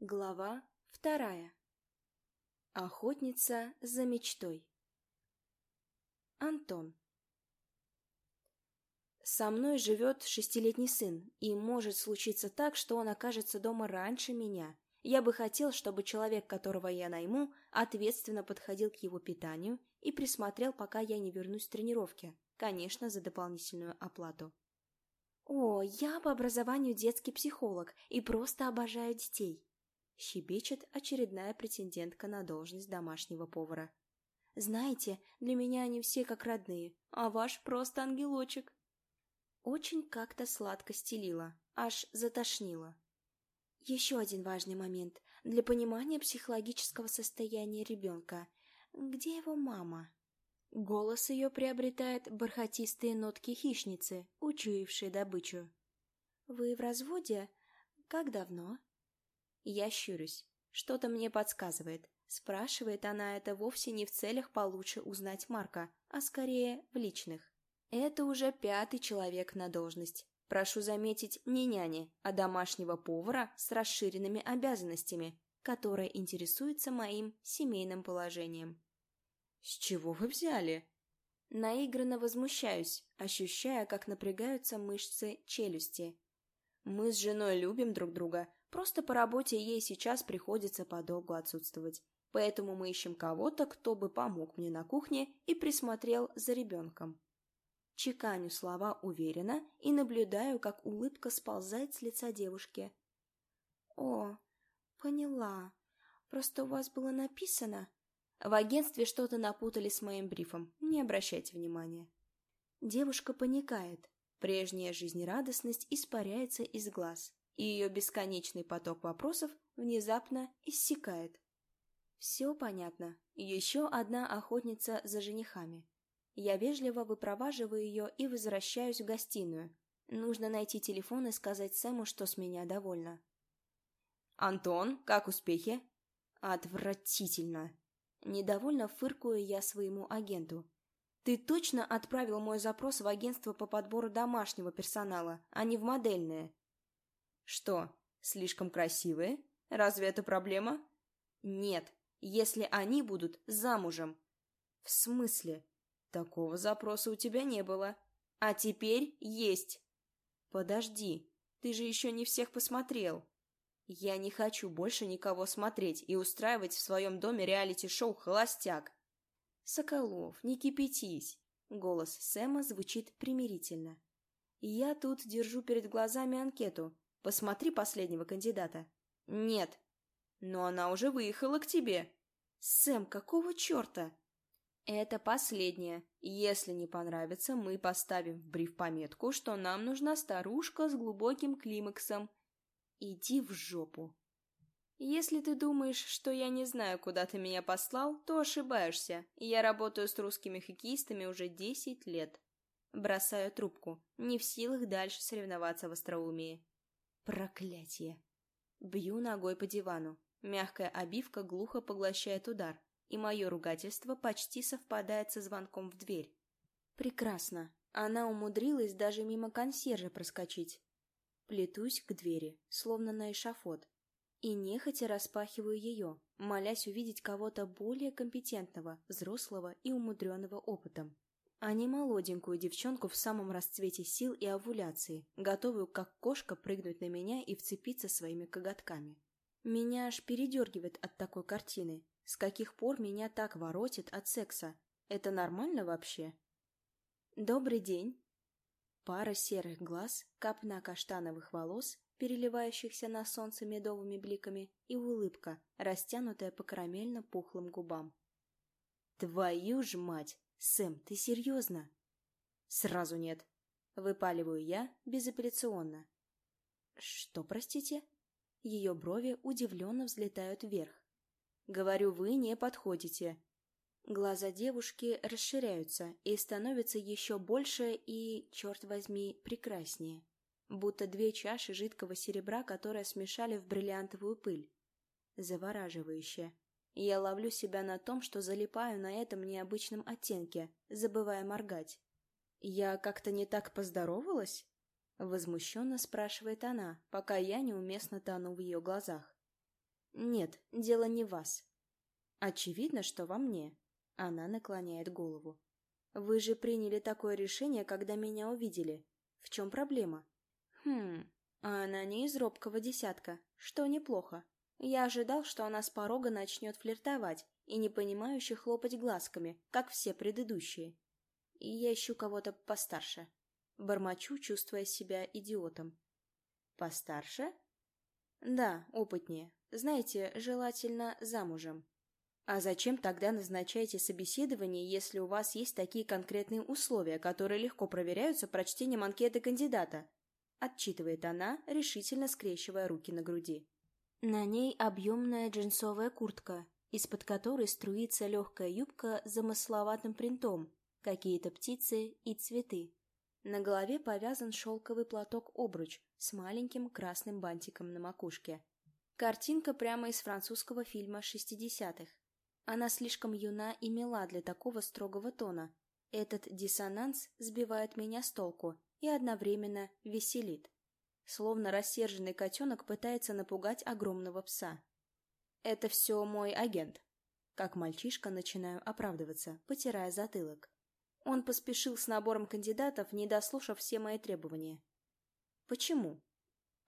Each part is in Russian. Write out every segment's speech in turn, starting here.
Глава вторая. Охотница за мечтой. Антон. Со мной живет шестилетний сын, и может случиться так, что он окажется дома раньше меня. Я бы хотел, чтобы человек, которого я найму, ответственно подходил к его питанию и присмотрел, пока я не вернусь с тренировки, конечно, за дополнительную оплату. О, я по образованию детский психолог и просто обожаю детей. Щебечет очередная претендентка на должность домашнего повара. «Знаете, для меня они все как родные, а ваш просто ангелочек». Очень как-то сладко стелила, аж затошнило. Еще один важный момент для понимания психологического состояния ребенка. Где его мама? Голос ее приобретает бархатистые нотки хищницы, учуявшей добычу. «Вы в разводе? Как давно?» Я щурюсь. Что-то мне подсказывает. Спрашивает она это вовсе не в целях получше узнать Марка, а скорее в личных. Это уже пятый человек на должность. Прошу заметить, не няни, а домашнего повара с расширенными обязанностями, которая интересуется моим семейным положением. «С чего вы взяли?» Наигранно возмущаюсь, ощущая, как напрягаются мышцы челюсти. Мы с женой любим друг друга, Просто по работе ей сейчас приходится подолгу отсутствовать. Поэтому мы ищем кого-то, кто бы помог мне на кухне и присмотрел за ребенком. Чеканю слова уверенно и наблюдаю, как улыбка сползает с лица девушки. «О, поняла. Просто у вас было написано...» В агентстве что-то напутали с моим брифом. Не обращайте внимания. Девушка паникает. Прежняя жизнерадостность испаряется из глаз и ее бесконечный поток вопросов внезапно иссякает. Все понятно. Еще одна охотница за женихами. Я вежливо выпроваживаю ее и возвращаюсь в гостиную. Нужно найти телефон и сказать Сэму, что с меня довольна. «Антон, как успехи?» «Отвратительно!» Недовольно фыркую я своему агенту. «Ты точно отправил мой запрос в агентство по подбору домашнего персонала, а не в модельное?» Что, слишком красивые? Разве это проблема? Нет, если они будут замужем. В смысле? Такого запроса у тебя не было. А теперь есть. Подожди, ты же еще не всех посмотрел. Я не хочу больше никого смотреть и устраивать в своем доме реалити-шоу «Холостяк». Соколов, не кипятись. Голос Сэма звучит примирительно. Я тут держу перед глазами анкету, Посмотри последнего кандидата. Нет. Но она уже выехала к тебе. Сэм, какого черта? Это последнее. Если не понравится, мы поставим в бриф пометку, что нам нужна старушка с глубоким климаксом. Иди в жопу. Если ты думаешь, что я не знаю, куда ты меня послал, то ошибаешься. Я работаю с русскими хоккеистами уже десять лет. Бросаю трубку, не в силах дальше соревноваться в остроумии. Проклятие! Бью ногой по дивану. Мягкая обивка глухо поглощает удар, и мое ругательство почти совпадает со звонком в дверь. Прекрасно. Она умудрилась даже мимо консьержа проскочить. Плетусь к двери, словно на эшафот, и нехотя распахиваю ее, молясь увидеть кого-то более компетентного, взрослого и умудренного опытом а не молоденькую девчонку в самом расцвете сил и овуляции, готовую как кошка прыгнуть на меня и вцепиться своими коготками. Меня аж передергивает от такой картины. С каких пор меня так воротит от секса? Это нормально вообще? Добрый день. Пара серых глаз, капна каштановых волос, переливающихся на солнце медовыми бликами, и улыбка, растянутая по карамельно-пухлым губам. Твою ж мать! «Сэм, ты серьезно?» «Сразу нет». Выпаливаю я безапелляционно. «Что, простите?» Ее брови удивленно взлетают вверх. «Говорю, вы не подходите». Глаза девушки расширяются и становятся еще больше и, черт возьми, прекраснее. Будто две чаши жидкого серебра, которые смешали в бриллиантовую пыль. Завораживающе и я ловлю себя на том, что залипаю на этом необычном оттенке, забывая моргать. «Я как-то не так поздоровалась?» — возмущенно спрашивает она, пока я неуместно тону в ее глазах. Нет, дело не в вас. Очевидно, что во мне. Она наклоняет голову. Вы же приняли такое решение, когда меня увидели. В чем проблема? Хм, а она не из робкого десятка, что неплохо. Я ожидал, что она с порога начнет флиртовать и непонимающе хлопать глазками, как все предыдущие. И я ищу кого-то постарше. Бормочу, чувствуя себя идиотом. Постарше? Да, опытнее. Знаете, желательно замужем. А зачем тогда назначаете собеседование, если у вас есть такие конкретные условия, которые легко проверяются прочтением анкеты кандидата? Отчитывает она, решительно скрещивая руки на груди. На ней объемная джинсовая куртка, из-под которой струится легкая юбка с замысловатым принтом, какие-то птицы и цветы. На голове повязан шелковый платок-обруч с маленьким красным бантиком на макушке. Картинка прямо из французского фильма шестидесятых. Она слишком юна и мила для такого строгого тона. Этот диссонанс сбивает меня с толку и одновременно веселит. Словно рассерженный котенок пытается напугать огромного пса. «Это все мой агент». Как мальчишка начинаю оправдываться, потирая затылок. Он поспешил с набором кандидатов, не дослушав все мои требования. «Почему?»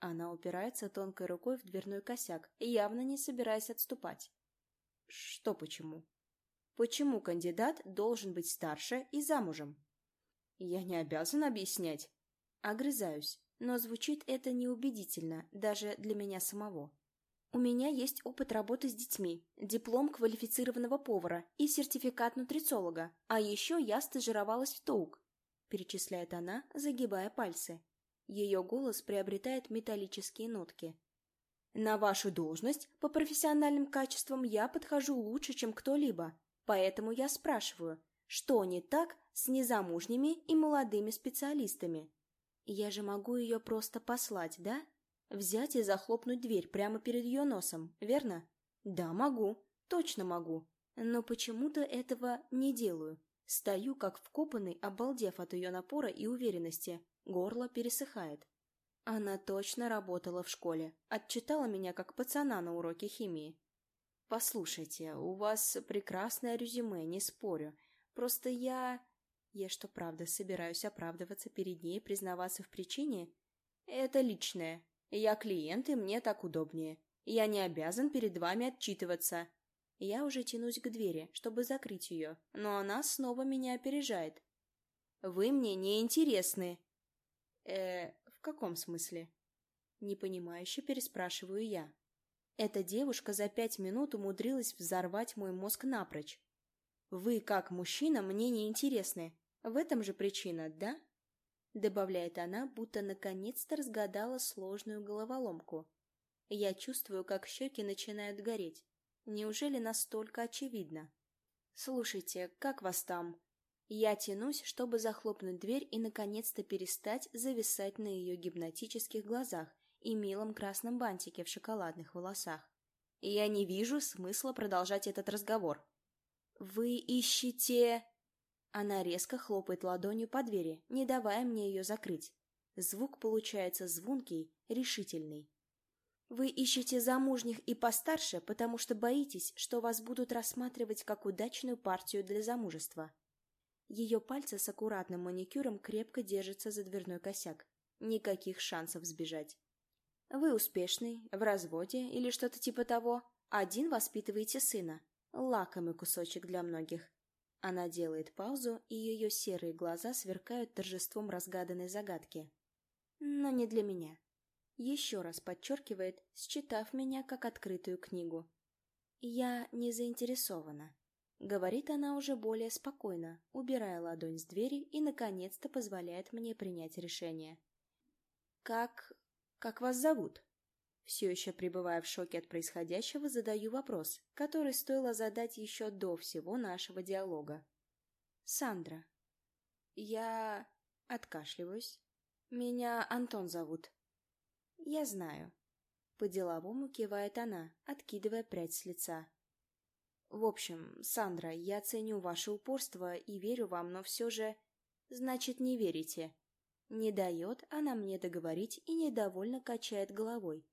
Она упирается тонкой рукой в дверной косяк, явно не собираясь отступать. Что почему? Почему кандидат должен быть старше и замужем? Я не обязан объяснять. Огрызаюсь, но звучит это неубедительно, даже для меня самого. У меня есть опыт работы с детьми, диплом квалифицированного повара и сертификат нутрициолога, а еще я стажировалась в ТОУК, перечисляет она, загибая пальцы. Ее голос приобретает металлические нотки. На вашу должность по профессиональным качествам я подхожу лучше, чем кто-либо, поэтому я спрашиваю, что не так с незамужними и молодыми специалистами? Я же могу ее просто послать, да? Взять и захлопнуть дверь прямо перед ее носом, верно? Да, могу, точно могу. Но почему-то этого не делаю. Стою, как вкопанный, обалдев от ее напора и уверенности. Горло пересыхает. Она точно работала в школе. Отчитала меня как пацана на уроке химии. «Послушайте, у вас прекрасное резюме, не спорю. Просто я...» Я что, правда, собираюсь оправдываться перед ней, признаваться в причине? Это личное. Я клиент, и мне так удобнее. Я не обязан перед вами отчитываться. Я уже тянусь к двери, чтобы закрыть ее, но она снова меня опережает. Вы мне не интересны. Э, «В каком смысле?» Непонимающе переспрашиваю я. Эта девушка за пять минут умудрилась взорвать мой мозг напрочь. «Вы, как мужчина, мне не интересны. В этом же причина, да?» Добавляет она, будто наконец-то разгадала сложную головоломку. Я чувствую, как щеки начинают гореть. Неужели настолько очевидно? «Слушайте, как вас там?» Я тянусь, чтобы захлопнуть дверь и наконец-то перестать зависать на ее гипнотических глазах и милом красном бантике в шоколадных волосах. Я не вижу смысла продолжать этот разговор. «Вы ищете...» Она резко хлопает ладонью по двери, не давая мне ее закрыть. Звук получается звонкий, решительный. «Вы ищете замужних и постарше, потому что боитесь, что вас будут рассматривать как удачную партию для замужества. Ее пальцы с аккуратным маникюром крепко держатся за дверной косяк. Никаких шансов сбежать. Вы успешный, в разводе или что-то типа того. Один воспитываете сына. Лакомый кусочек для многих. Она делает паузу, и ее серые глаза сверкают торжеством разгаданной загадки. Но не для меня. Еще раз подчеркивает, считав меня как открытую книгу. Я не заинтересована. Говорит она уже более спокойно, убирая ладонь с двери и, наконец-то, позволяет мне принять решение. «Как... как вас зовут?» Все еще пребывая в шоке от происходящего, задаю вопрос, который стоило задать еще до всего нашего диалога. «Сандра». «Я...» Откашливаюсь. «Меня Антон зовут». «Я знаю». По-деловому кивает она, откидывая прядь с лица. В общем, Сандра, я ценю ваше упорство и верю вам, но все же... Значит, не верите. Не дает она мне договорить и недовольно качает головой.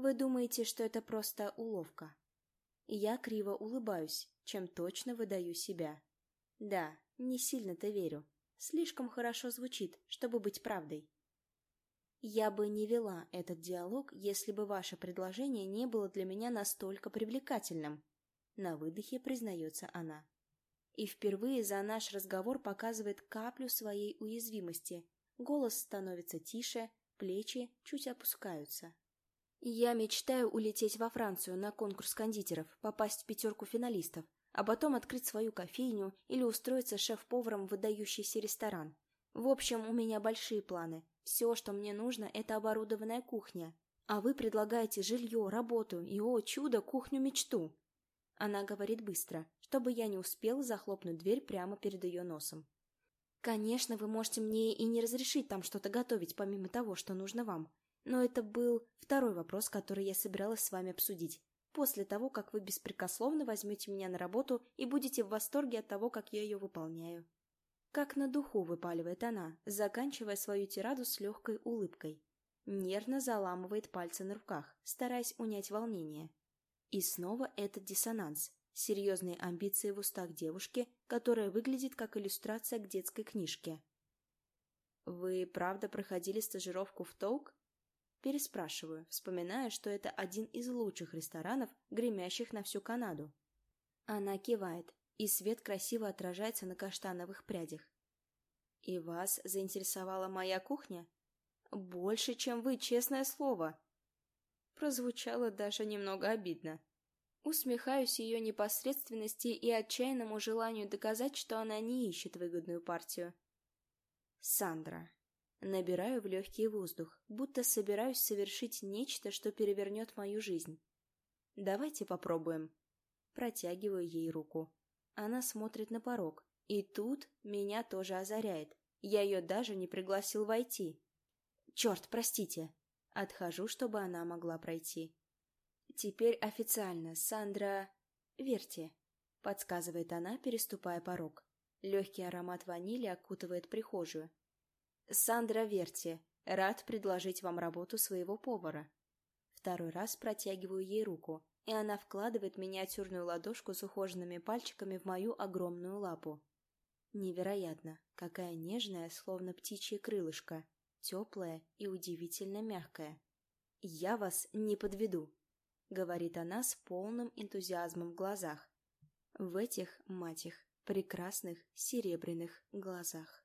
Вы думаете, что это просто уловка? Я криво улыбаюсь, чем точно выдаю себя. Да, не сильно-то верю. Слишком хорошо звучит, чтобы быть правдой. Я бы не вела этот диалог, если бы ваше предложение не было для меня настолько привлекательным. На выдохе признается она. И впервые за наш разговор показывает каплю своей уязвимости. Голос становится тише, плечи чуть опускаются. Я мечтаю улететь во Францию на конкурс кондитеров, попасть в пятерку финалистов, а потом открыть свою кофейню или устроиться шеф-поваром в выдающийся ресторан. В общем, у меня большие планы. Все, что мне нужно, это оборудованная кухня. А вы предлагаете жилье, работу и, о чудо, кухню-мечту. Она говорит быстро, чтобы я не успел захлопнуть дверь прямо перед ее носом. Конечно, вы можете мне и не разрешить там что-то готовить, помимо того, что нужно вам. Но это был второй вопрос, который я собиралась с вами обсудить. После того, как вы беспрекословно возьмете меня на работу и будете в восторге от того, как я ее выполняю. Как на духу выпаливает она, заканчивая свою тираду с легкой улыбкой. Нервно заламывает пальцы на руках, стараясь унять волнение. И снова этот диссонанс. Серьезные амбиции в устах девушки, которая выглядит как иллюстрация к детской книжке. «Вы правда проходили стажировку в Толк?» Переспрашиваю, вспоминая, что это один из лучших ресторанов, гремящих на всю Канаду. Она кивает, и свет красиво отражается на каштановых прядях. «И вас заинтересовала моя кухня?» «Больше, чем вы, честное слово!» Прозвучало даже немного обидно. Усмехаюсь ее непосредственности и отчаянному желанию доказать, что она не ищет выгодную партию. Сандра. Набираю в легкий воздух, будто собираюсь совершить нечто, что перевернет мою жизнь. Давайте попробуем. Протягиваю ей руку. Она смотрит на порог. И тут меня тоже озаряет. Я ее даже не пригласил войти. Черт, простите. Отхожу, чтобы она могла пройти. Теперь официально, Сандра... Верьте, подсказывает она, переступая порог. Легкий аромат ванили окутывает прихожую. Сандра Верти, рад предложить вам работу своего повара. Второй раз протягиваю ей руку и она вкладывает миниатюрную ладошку с ухоженными пальчиками в мою огромную лапу. Невероятно, какая нежная, словно птичье крылышко, теплая и удивительно мягкая. «Я вас не подведу», — говорит она с полным энтузиазмом в глазах. В этих, мать их, прекрасных серебряных глазах.